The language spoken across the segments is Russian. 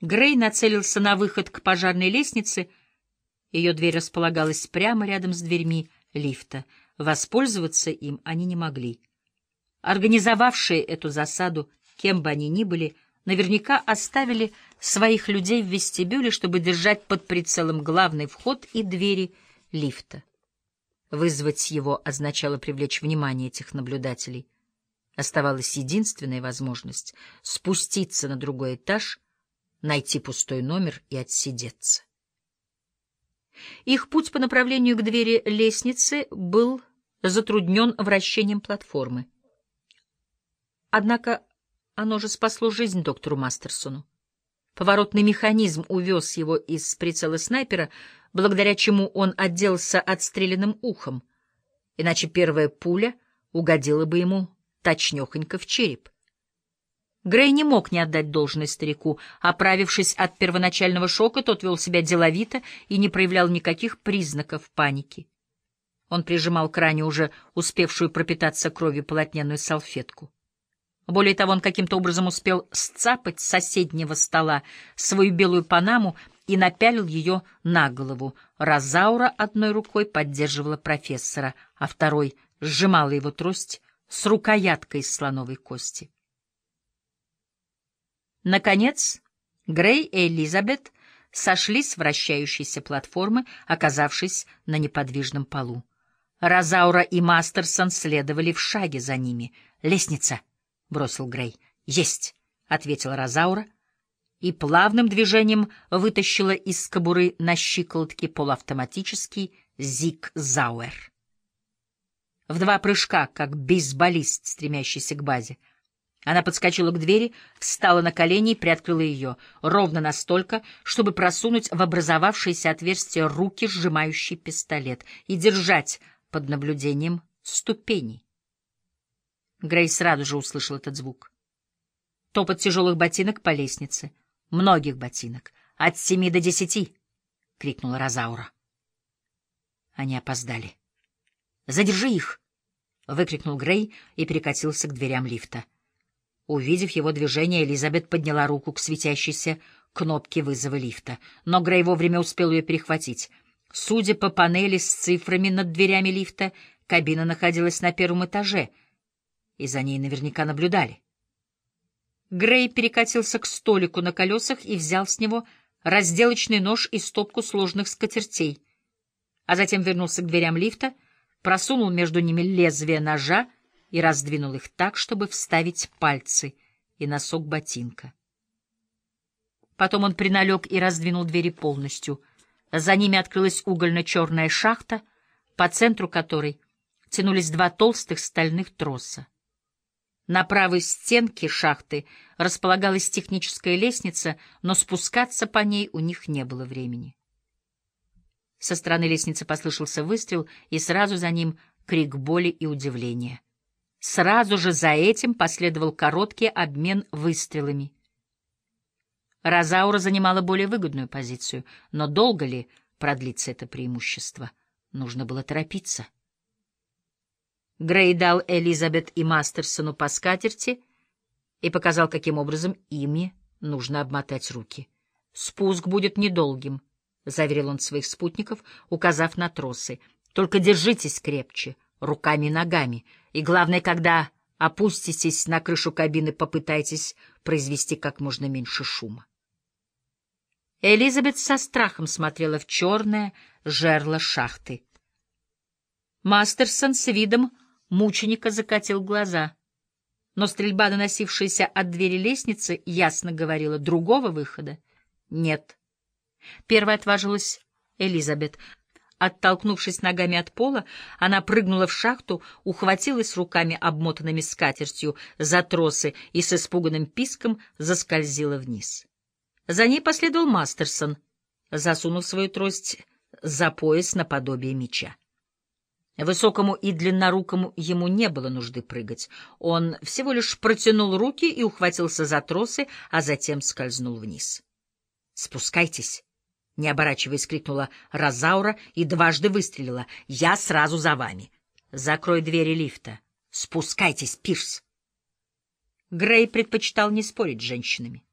Грей нацелился на выход к пожарной лестнице. Ее дверь располагалась прямо рядом с дверьми лифта. Воспользоваться им они не могли. Организовавшие эту засаду, кем бы они ни были, наверняка оставили своих людей в вестибюле, чтобы держать под прицелом главный вход и двери лифта. Вызвать его означало привлечь внимание этих наблюдателей. Оставалась единственная возможность — спуститься на другой этаж, найти пустой номер и отсидеться. Их путь по направлению к двери лестницы был затруднен вращением платформы. Однако оно же спасло жизнь доктору Мастерсону. Поворотный механизм увез его из прицела снайпера, благодаря чему он отделался отстрелянным ухом, иначе первая пуля угодила бы ему точнёхонько в череп. Грей не мог не отдать должное старику. Оправившись от первоначального шока, тот вел себя деловито и не проявлял никаких признаков паники. Он прижимал к ране уже успевшую пропитаться кровью полотняную салфетку. Более того, он каким-то образом успел сцапать с соседнего стола свою белую панаму и напялил ее на голову. Розаура одной рукой поддерживала профессора, а второй сжимала его трость с рукояткой из слоновой кости. Наконец, Грей и Элизабет сошли с вращающейся платформы, оказавшись на неподвижном полу. Розаура и Мастерсон следовали в шаге за ними. «Лестница!» — бросил Грей. «Есть!» — ответила Розаура и плавным движением вытащила из кобуры на щиколотке полуавтоматический Зиг-Зауэр. В два прыжка, как бейсболист, стремящийся к базе, она подскочила к двери, встала на колени и приоткрыла ее, ровно настолько, чтобы просунуть в образовавшееся отверстие руки, сжимающие пистолет, и держать под наблюдением ступени. Грей сразу же услышал этот звук. Топот тяжелых ботинок по лестнице. Многих ботинок. От семи до десяти! — крикнула Розаура. Они опоздали. «Задержи их!» — выкрикнул Грей и перекатился к дверям лифта. Увидев его движение, Элизабет подняла руку к светящейся кнопке вызова лифта, но Грей вовремя успел ее перехватить. Судя по панели с цифрами над дверями лифта, кабина находилась на первом этаже, и за ней наверняка наблюдали. Грей перекатился к столику на колесах и взял с него разделочный нож и стопку сложных скатертей, а затем вернулся к дверям лифта, просунул между ними лезвие ножа и раздвинул их так, чтобы вставить пальцы и носок ботинка. Потом он приналег и раздвинул двери полностью. За ними открылась угольно-черная шахта, по центру которой тянулись два толстых стальных троса. На правой стенке шахты располагалась техническая лестница, но спускаться по ней у них не было времени. Со стороны лестницы послышался выстрел, и сразу за ним крик боли и удивления. Сразу же за этим последовал короткий обмен выстрелами. Розаура занимала более выгодную позицию, но долго ли продлится это преимущество? Нужно было торопиться. Грей дал Элизабет и Мастерсону по скатерти и показал, каким образом ими нужно обмотать руки. «Спуск будет недолгим», — заверил он своих спутников, указав на тросы. «Только держитесь крепче, руками и ногами, и главное, когда опуститесь на крышу кабины, попытайтесь произвести как можно меньше шума. Элизабет со страхом смотрела в черное жерло шахты. Мастерсон с видом мученика закатил глаза, но стрельба, доносившаяся от двери лестницы, ясно говорила, другого выхода нет. Первая отважилась Элизабет. Оттолкнувшись ногами от пола, она прыгнула в шахту, ухватилась руками, обмотанными скатертью, за тросы и с испуганным писком заскользила вниз. За ней последовал Мастерсон, засунув свою трость за пояс наподобие меча. Высокому и длиннорукому ему не было нужды прыгать. Он всего лишь протянул руки и ухватился за тросы, а затем скользнул вниз. «Спускайтесь!» Не оборачиваясь, крикнула Розаура и дважды выстрелила. «Я сразу за вами. Закрой двери лифта. Спускайтесь, Пирс!» Грей предпочитал не спорить с женщинами.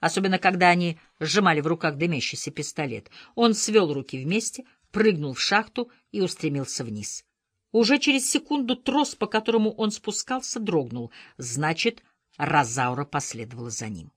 особенно когда они сжимали в руках дымящийся пистолет. Он свел руки вместе, прыгнул в шахту и устремился вниз. Уже через секунду трос, по которому он спускался, дрогнул. Значит, Розаура последовала за ним.